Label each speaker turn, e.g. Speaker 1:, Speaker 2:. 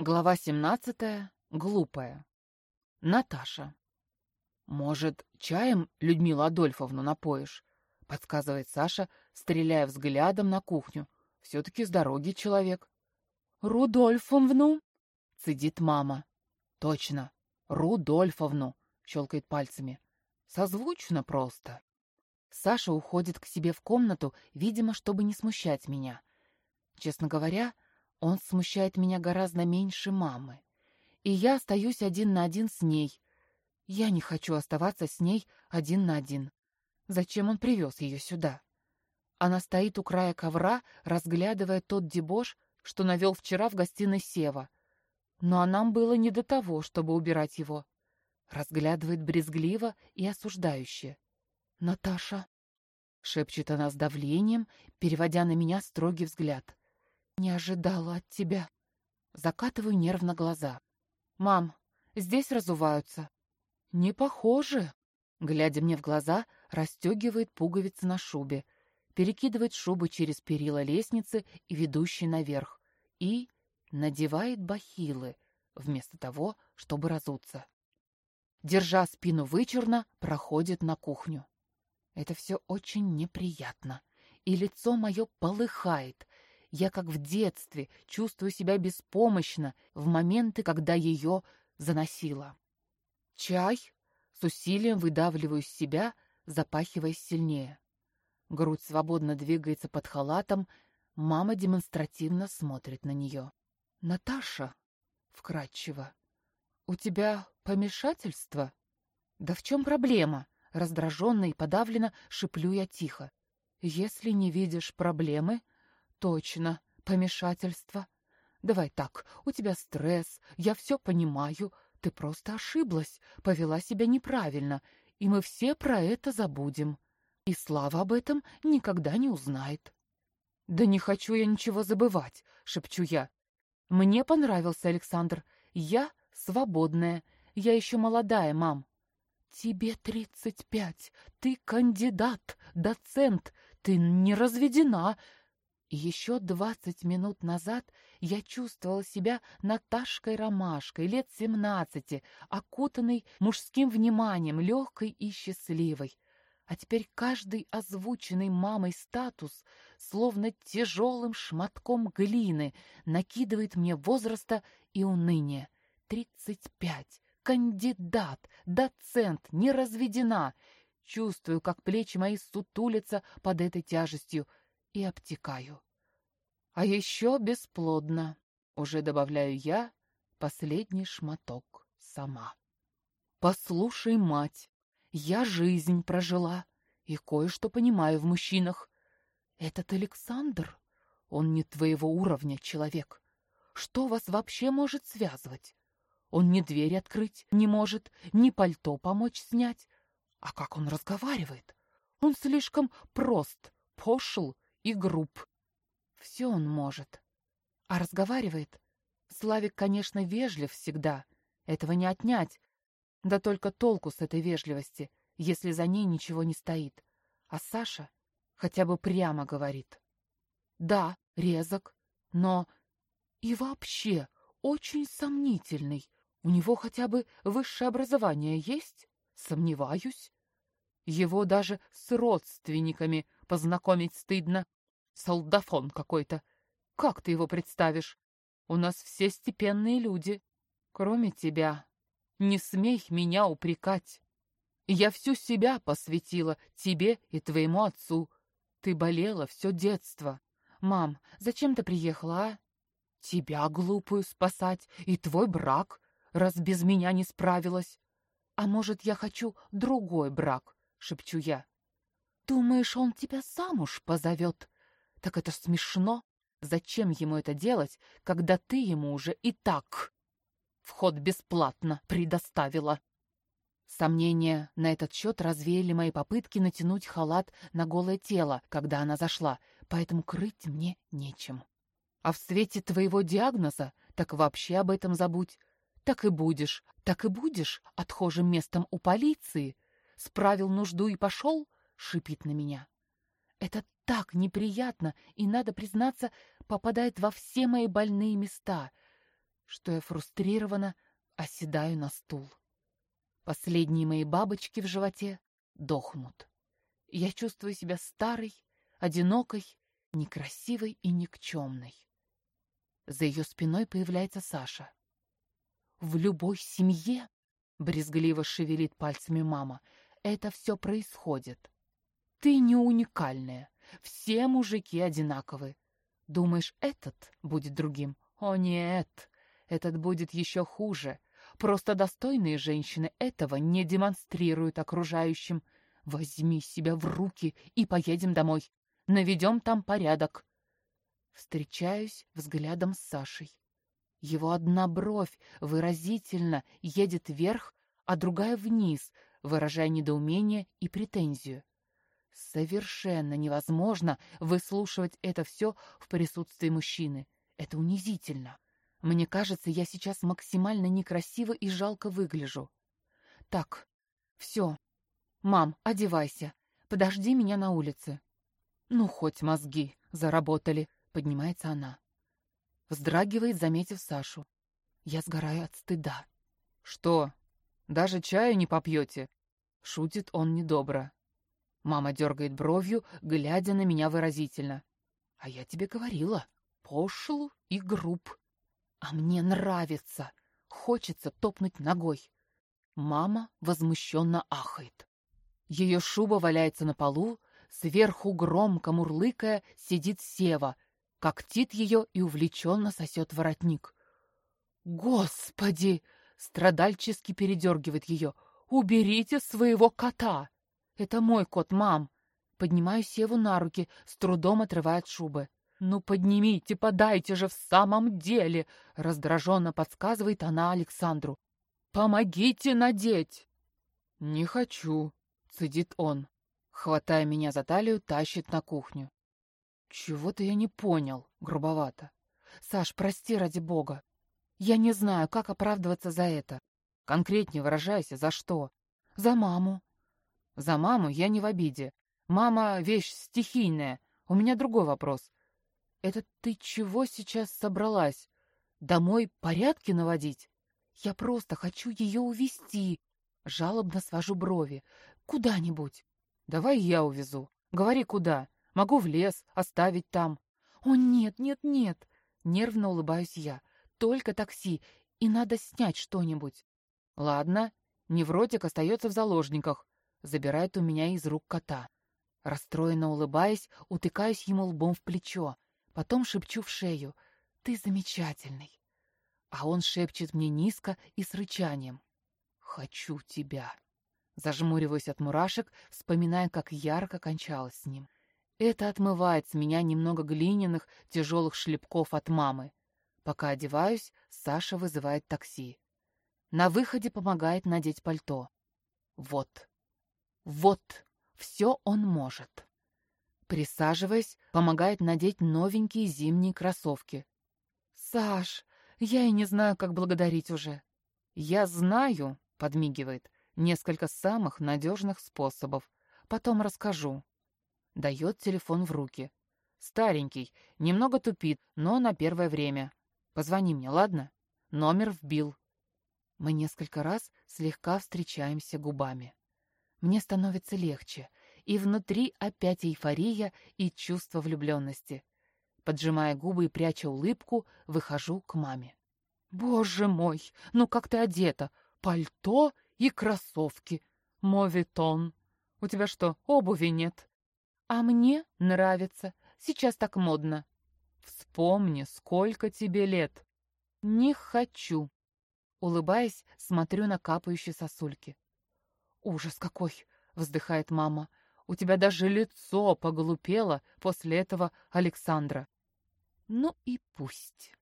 Speaker 1: Глава 17. Глупая. Наташа. «Может, чаем Людмилу Адольфовну напоишь?» — подсказывает Саша, стреляя взглядом на кухню. «Все-таки с дороги человек». «Рудольфовну?» — цедит мама. «Точно, Рудольфовну!» — щелкает пальцами. «Созвучно просто». Саша уходит к себе в комнату, видимо, чтобы не смущать меня. Честно говоря, он смущает меня гораздо меньше мамы. И я остаюсь один на один с ней. Я не хочу оставаться с ней один на один. Зачем он привез ее сюда? Она стоит у края ковра, разглядывая тот дебош, что навел вчера в гостиной Сева. Но нам было не до того, чтобы убирать его. Разглядывает брезгливо и осуждающе. «Наташа», — шепчет она с давлением, переводя на меня строгий взгляд. Не ожидала от тебя. Закатываю нервно глаза. Мам, здесь разуваются. Не похоже. Глядя мне в глаза, расстегивает пуговицы на шубе, перекидывает шубу через перила лестницы и ведущей наверх, и надевает бахилы, вместо того, чтобы разуться. Держа спину вычурно, проходит на кухню. Это все очень неприятно, и лицо мое полыхает, я, как в детстве, чувствую себя беспомощно в моменты, когда ее заносило. Чай с усилием выдавливаю из себя, запахиваясь сильнее. Грудь свободно двигается под халатом, мама демонстративно смотрит на нее. «Наташа!» — вкратчиво. «У тебя помешательство?» «Да в чем проблема?» — раздраженно и подавленно шиплю я тихо. «Если не видишь проблемы, Точно, помешательство. Давай так, у тебя стресс, я все понимаю. Ты просто ошиблась, повела себя неправильно, и мы все про это забудем. И Слава об этом никогда не узнает. Да не хочу я ничего забывать, шепчу я. Мне понравился Александр. Я свободная. Я еще молодая, мам. Тебе тридцать пять. Ты кандидат, доцент. Ты не разведена, еще двадцать минут назад я чувствовала себя Наташкой-ромашкой, лет семнадцати, окутанной мужским вниманием, легкой и счастливой. А теперь каждый озвученный мамой статус, словно тяжелым шматком глины, накидывает мне возраста и уныние. Тридцать пять, кандидат, доцент, не разведена. Чувствую, как плечи мои сутулятся под этой тяжестью — и обтекаю. А еще бесплодно, уже добавляю я, последний шматок сама. Послушай, мать, я жизнь прожила и кое-что понимаю в мужчинах. Этот Александр, он не твоего уровня человек. Что вас вообще может связывать? Он ни дверь открыть не может, ни пальто помочь снять. А как он разговаривает? Он слишком прост, пошел и груб. Все он может. А разговаривает. Славик, конечно, вежлив всегда. Этого не отнять. Да только толку с этой вежливости, если за ней ничего не стоит. А Саша хотя бы прямо говорит. Да, резок, но и вообще очень сомнительный. У него хотя бы высшее образование есть? Сомневаюсь. Его даже с родственниками познакомить стыдно. Солдафон какой-то. Как ты его представишь? У нас все степенные люди, кроме тебя. Не смей меня упрекать. Я всю себя посвятила тебе и твоему отцу. Ты болела все детство. Мам, зачем ты приехала, а? Тебя, глупую, спасать, и твой брак, раз без меня не справилась. А может, я хочу другой брак, шепчу я. Думаешь, он тебя замуж позовет? Так это смешно. Зачем ему это делать, когда ты ему уже и так вход бесплатно предоставила? Сомнения на этот счет развеяли мои попытки натянуть халат на голое тело, когда она зашла, поэтому крыть мне нечем. А в свете твоего диагноза так вообще об этом забудь. Так и будешь, так и будешь отхожим местом у полиции. Справил нужду и пошел, шипит на меня. Это так неприятно и, надо признаться, попадает во все мои больные места. что я фрустрированно оседаю на стул. Последние мои бабочки в животе дохнут. Я чувствую себя старой, одинокой, некрасивой и никчемной. За ее спиной появляется Саша. В любой семье, брезгливо шевелит пальцами мама, это все происходит. Ты не уникальная. Все мужики одинаковы. Думаешь, этот будет другим? О нет, этот будет еще хуже. Просто достойные женщины этого не демонстрируют окружающим. Возьми себя в руки и поедем домой. Наведем там порядок. Встречаюсь взглядом с Сашей. Его одна бровь выразительно едет вверх, а другая вниз, выражая недоумение и претензию. Совершенно невозможно выслушивать это все в присутствии мужчины. Это унизительно. Мне кажется, я сейчас максимально некрасиво и жалко выгляжу. Так, все. Мам, одевайся. Подожди меня на улице. Ну, хоть мозги заработали, поднимается она. Вздрагивает, заметив Сашу. Я сгораю от стыда. Что, даже чаю не попьете? Шутит он недобро. Мама дергает бровью, глядя на меня выразительно. А я тебе говорила, пошел и груб. А мне нравится. Хочется топнуть ногой. Мама возмущенно ахает. Ее шуба валяется на полу, сверху громко мурлыкая сидит Сева, когтит ее и увлеченно сосет воротник. «Господи!» — страдальчески передергивает ее. «Уберите своего кота!» «Это мой кот, мам!» Поднимаю Севу на руки, с трудом отрывая от шубы. «Ну поднимите, подайте же в самом деле!» Раздраженно подсказывает она Александру. «Помогите надеть!» «Не хочу», — цедит он. Хватая меня за талию, тащит на кухню. «Чего-то я не понял», — грубовато. «Саш, прости ради бога. Я не знаю, как оправдываться за это. Конкретнее выражайся, за что?» «За маму», за маму я не в обиде. Мама — вещь стихийная. У меня другой вопрос. Это ты чего сейчас собралась? Домой порядки наводить? Я просто хочу ее увезти. Жалобно свожу брови. Куда-нибудь. Давай я увезу. Говори, куда. Могу в лес, оставить там. О, нет, нет, нет. Нервно улыбаюсь я. Только такси, и надо снять что-нибудь. Ладно, невротик остается в заложниках забирает у меня из рук кота. Расстроенно улыбаясь, утыкаюсь ему лбом в плечо, потом шепчу в шею «Ты замечательный!» А он шепчет мне низко и с рычанием «Хочу тебя!» Зажмуриваюсь от мурашек, вспоминая, как ярко кончалось с ним. Это отмывает с меня немного глиняных, тяжелых шлепков от мамы. Пока одеваюсь, Саша вызывает такси. На выходе помогает надеть пальто. Вот. Вот, все он может. Присаживаясь, помогает надеть новенькие зимние кроссовки. «Саш, я и не знаю, как благодарить уже». «Я знаю», — подмигивает, — «несколько самых надежных способов. Потом расскажу». Дает телефон в руки. Старенький, немного тупит, но на первое время. Позвони мне, ладно? Номер вбил. Мы несколько раз слегка встречаемся губами. Мне становится легче, и внутри опять эйфория и чувство влюбленности. Поджимая губы и пряча улыбку, выхожу к маме. «Боже мой, ну как ты одета? Пальто и кроссовки. Мовитон. У тебя что, обуви нет?» «А мне нравится. Сейчас так модно». «Вспомни, сколько тебе лет». «Не хочу». Улыбаясь, смотрю на капающие сосульки. «Ужас какой!» — вздыхает мама. «У тебя даже лицо поглупело после этого Александра». «Ну и пусть».